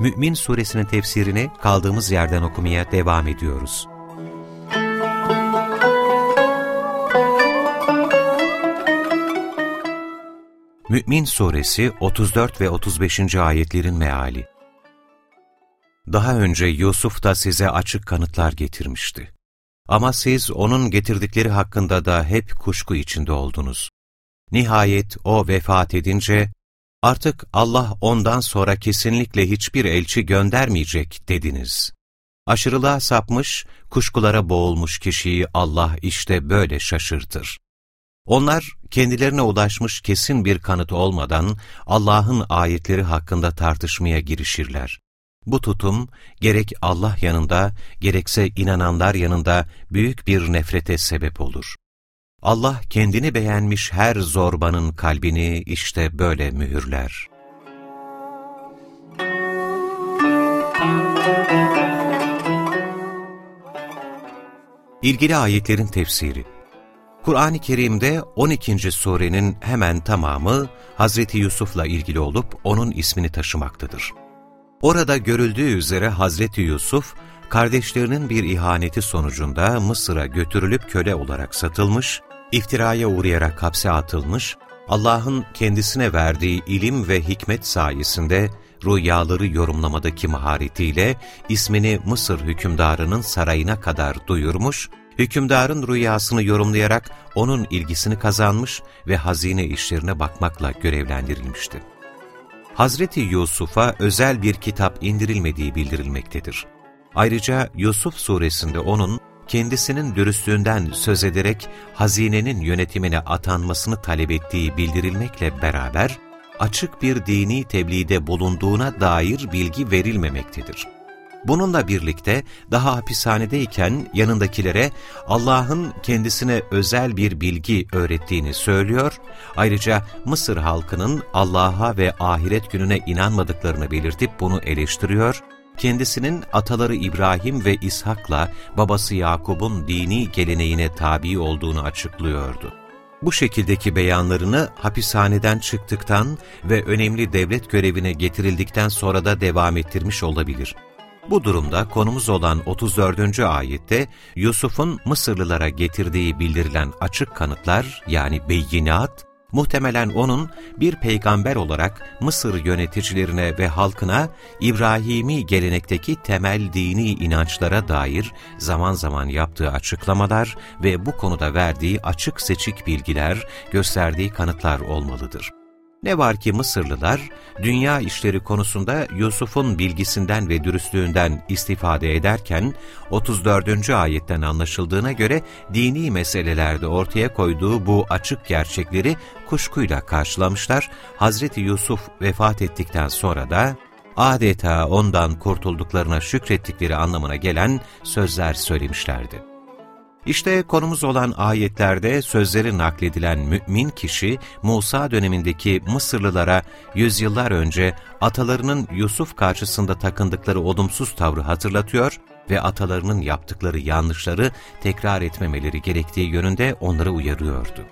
Mü'min Suresinin tefsirini kaldığımız yerden okumaya devam ediyoruz. Mü'min Suresi 34 ve 35. ayetlerin meali Daha önce Yusuf da size açık kanıtlar getirmişti. Ama siz onun getirdikleri hakkında da hep kuşku içinde oldunuz. Nihayet o vefat edince, artık Allah ondan sonra kesinlikle hiçbir elçi göndermeyecek dediniz. Aşırılığa sapmış, kuşkulara boğulmuş kişiyi Allah işte böyle şaşırtır. Onlar kendilerine ulaşmış kesin bir kanıt olmadan Allah'ın ayetleri hakkında tartışmaya girişirler. Bu tutum gerek Allah yanında gerekse inananlar yanında büyük bir nefrete sebep olur. Allah kendini beğenmiş her zorbanın kalbini işte böyle mühürler. İlgili ayetlerin tefsiri Kur'an-ı Kerim'de 12. surenin hemen tamamı Hazreti Yusuf'la ilgili olup onun ismini taşımaktadır. Orada görüldüğü üzere Hazreti Yusuf, kardeşlerinin bir ihaneti sonucunda Mısır'a götürülüp köle olarak satılmış iftiraya uğrayarak hapse atılmış, Allah'ın kendisine verdiği ilim ve hikmet sayesinde rüyaları yorumlamadaki maharetiyle ismini Mısır hükümdarının sarayına kadar duyurmuş, hükümdarın rüyasını yorumlayarak onun ilgisini kazanmış ve hazine işlerine bakmakla görevlendirilmişti. Hazreti Yusuf'a özel bir kitap indirilmediği bildirilmektedir. Ayrıca Yusuf suresinde onun kendisinin dürüstlüğünden söz ederek hazinenin yönetimine atanmasını talep ettiği bildirilmekle beraber, açık bir dini tebliğde bulunduğuna dair bilgi verilmemektedir. Bununla birlikte daha hapishanedeyken yanındakilere Allah'ın kendisine özel bir bilgi öğrettiğini söylüyor, ayrıca Mısır halkının Allah'a ve ahiret gününe inanmadıklarını belirtip bunu eleştiriyor kendisinin ataları İbrahim ve İshak'la babası Yakub'un dini geleneğine tabi olduğunu açıklıyordu. Bu şekildeki beyanlarını hapishaneden çıktıktan ve önemli devlet görevine getirildikten sonra da devam ettirmiş olabilir. Bu durumda konumuz olan 34. ayette Yusuf'un Mısırlılara getirdiği bildirilen açık kanıtlar yani beyinat, Muhtemelen onun bir peygamber olarak Mısır yöneticilerine ve halkına İbrahimi gelenekteki temel dini inançlara dair zaman zaman yaptığı açıklamalar ve bu konuda verdiği açık seçik bilgiler, gösterdiği kanıtlar olmalıdır. Ne var ki Mısırlılar, dünya işleri konusunda Yusuf'un bilgisinden ve dürüstlüğünden istifade ederken, 34. ayetten anlaşıldığına göre dini meselelerde ortaya koyduğu bu açık gerçekleri kuşkuyla karşılamışlar, Hazreti Yusuf vefat ettikten sonra da adeta ondan kurtulduklarına şükrettikleri anlamına gelen sözler söylemişlerdi. İşte konumuz olan ayetlerde sözleri nakledilen mümin kişi, Musa dönemindeki Mısırlılara yüzyıllar önce atalarının Yusuf karşısında takındıkları olumsuz tavrı hatırlatıyor ve atalarının yaptıkları yanlışları tekrar etmemeleri gerektiği yönünde onları uyarıyordu.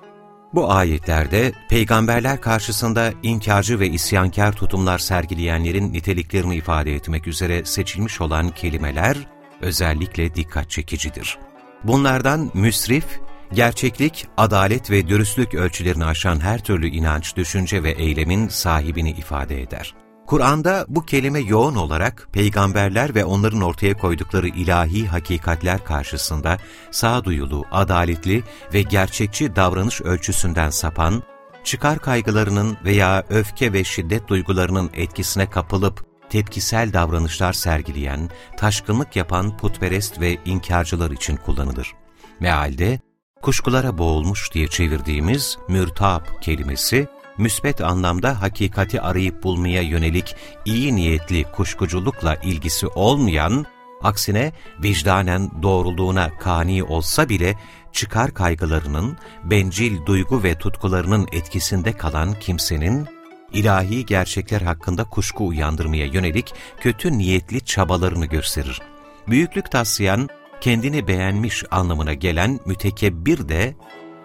Bu ayetlerde peygamberler karşısında inkarcı ve isyankar tutumlar sergileyenlerin niteliklerini ifade etmek üzere seçilmiş olan kelimeler özellikle dikkat çekicidir. Bunlardan müsrif, gerçeklik, adalet ve dürüstlük ölçülerini aşan her türlü inanç, düşünce ve eylemin sahibini ifade eder. Kur'an'da bu kelime yoğun olarak peygamberler ve onların ortaya koydukları ilahi hakikatler karşısında sağduyulu, adaletli ve gerçekçi davranış ölçüsünden sapan, çıkar kaygılarının veya öfke ve şiddet duygularının etkisine kapılıp tepkisel davranışlar sergileyen, taşkınlık yapan putperest ve inkarcılar için kullanılır. Mealde, kuşkulara boğulmuş diye çevirdiğimiz mürtab kelimesi, müsbet anlamda hakikati arayıp bulmaya yönelik iyi niyetli kuşkuculukla ilgisi olmayan, aksine vicdanen doğruluğuna kani olsa bile çıkar kaygılarının, bencil duygu ve tutkularının etkisinde kalan kimsenin, ilahi gerçekler hakkında kuşku uyandırmaya yönelik kötü niyetli çabalarını gösterir. Büyüklük taslayan, kendini beğenmiş anlamına gelen mütekebbir de,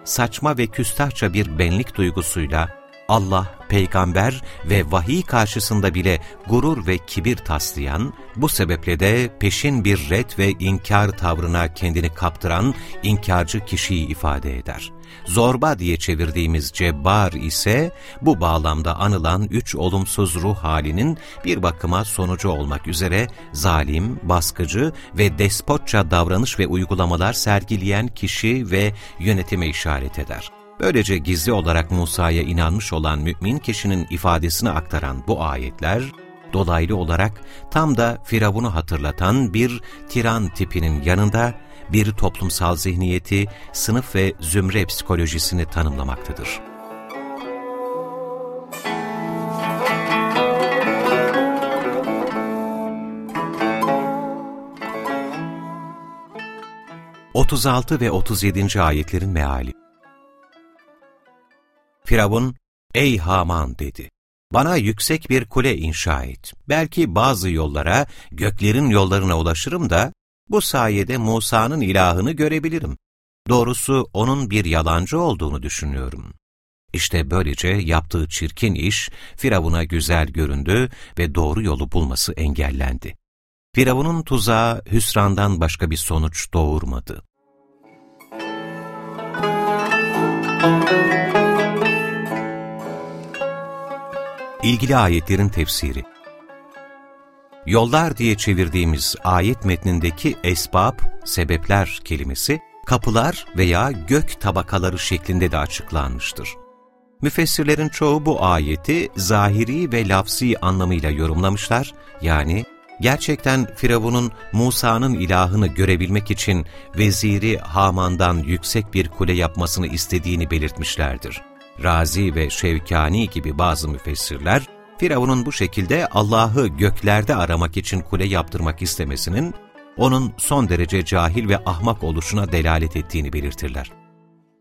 saçma ve küstahça bir benlik duygusuyla Allah, peygamber ve vahiy karşısında bile gurur ve kibir taslayan, bu sebeple de peşin bir ret ve inkar tavrına kendini kaptıran inkarcı kişiyi ifade eder. Zorba diye çevirdiğimiz cebbar ise bu bağlamda anılan üç olumsuz ruh halinin bir bakıma sonucu olmak üzere zalim, baskıcı ve despotça davranış ve uygulamalar sergileyen kişi ve yönetime işaret eder. Böylece gizli olarak Musa'ya inanmış olan mümin kişinin ifadesini aktaran bu ayetler, dolaylı olarak tam da Firavun'u hatırlatan bir tiran tipinin yanında bir toplumsal zihniyeti, sınıf ve zümre psikolojisini tanımlamaktadır. Otuz altı ve 37. ayetlerin meali Firavun, ''Ey Haman'' dedi. ''Bana yüksek bir kule inşa et. Belki bazı yollara, göklerin yollarına ulaşırım da, bu sayede Musa'nın ilahını görebilirim. Doğrusu onun bir yalancı olduğunu düşünüyorum. İşte böylece yaptığı çirkin iş Firavun'a güzel göründü ve doğru yolu bulması engellendi. Firavun'un tuzağı hüsrandan başka bir sonuç doğurmadı. İlgili ayetlerin tefsiri Yollar diye çevirdiğimiz ayet metnindeki esbab, sebepler kelimesi, kapılar veya gök tabakaları şeklinde de açıklanmıştır. Müfessirlerin çoğu bu ayeti zahiri ve lafzi anlamıyla yorumlamışlar, yani gerçekten Firavun'un Musa'nın ilahını görebilmek için veziri Haman'dan yüksek bir kule yapmasını istediğini belirtmişlerdir. Razi ve Şevkani gibi bazı müfessirler, Firavun'un bu şekilde Allah'ı göklerde aramak için kule yaptırmak istemesinin, onun son derece cahil ve ahmak oluşuna delalet ettiğini belirtirler.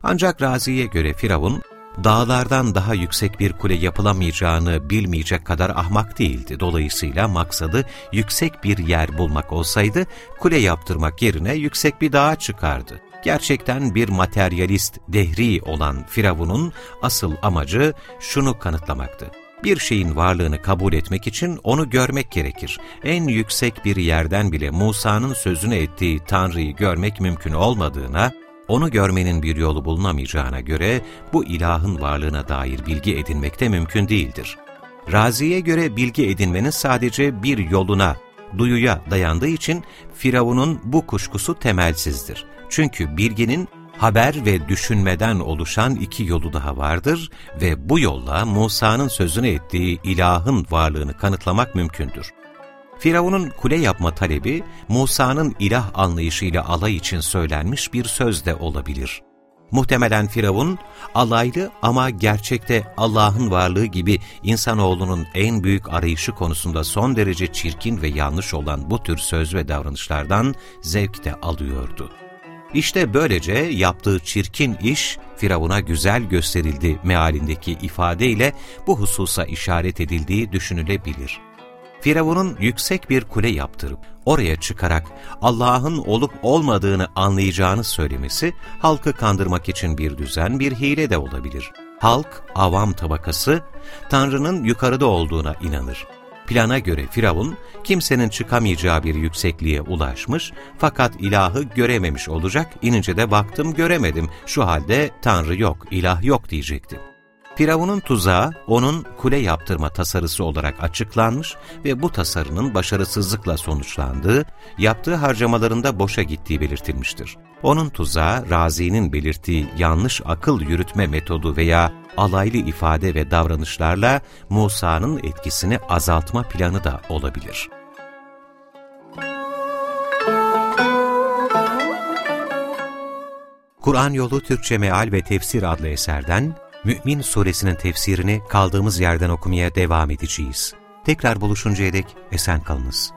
Ancak Razi'ye göre Firavun, dağlardan daha yüksek bir kule yapılamayacağını bilmeyecek kadar ahmak değildi. Dolayısıyla maksadı yüksek bir yer bulmak olsaydı, kule yaptırmak yerine yüksek bir dağa çıkardı. Gerçekten bir materyalist dehri olan Firavun'un asıl amacı şunu kanıtlamaktı. Bir şeyin varlığını kabul etmek için onu görmek gerekir. En yüksek bir yerden bile Musa'nın sözünü ettiği Tanrı'yı görmek mümkün olmadığına, onu görmenin bir yolu bulunamayacağına göre bu ilahın varlığına dair bilgi edinmek de mümkün değildir. Razi'ye göre bilgi edinmenin sadece bir yoluna, duyuya dayandığı için Firavun'un bu kuşkusu temelsizdir. Çünkü bilginin haber ve düşünmeden oluşan iki yolu daha vardır ve bu yolla Musa'nın sözünü ettiği ilahın varlığını kanıtlamak mümkündür. Firavun'un kule yapma talebi, Musa'nın ilah anlayışıyla alay için söylenmiş bir söz de olabilir. Muhtemelen Firavun, alaylı ama gerçekte Allah'ın varlığı gibi insanoğlunun en büyük arayışı konusunda son derece çirkin ve yanlış olan bu tür söz ve davranışlardan zevk de alıyordu. İşte böylece yaptığı çirkin iş Firavun'a güzel gösterildi mealindeki ifadeyle bu hususa işaret edildiği düşünülebilir. Firavun'un yüksek bir kule yaptırıp oraya çıkarak Allah'ın olup olmadığını anlayacağını söylemesi halkı kandırmak için bir düzen, bir hile de olabilir. Halk, avam tabakası, Tanrı'nın yukarıda olduğuna inanır. Plana göre Firavun, kimsenin çıkamayacağı bir yüksekliğe ulaşmış fakat ilahı görememiş olacak, inince de baktım göremedim, şu halde Tanrı yok, ilah yok diyecekti. Firavun'un tuzağı onun kule yaptırma tasarısı olarak açıklanmış ve bu tasarının başarısızlıkla sonuçlandığı, yaptığı harcamalarında boşa gittiği belirtilmiştir. Onun tuzağı, Razi'nin belirttiği yanlış akıl yürütme metodu veya alaylı ifade ve davranışlarla Musa'nın etkisini azaltma planı da olabilir. Kur'an Yolu Türkçe Meal ve Tefsir adlı eserden Mü'min suresinin tefsirini kaldığımız yerden okumaya devam edeceğiz. Tekrar buluşuncaya dek esen kalınız.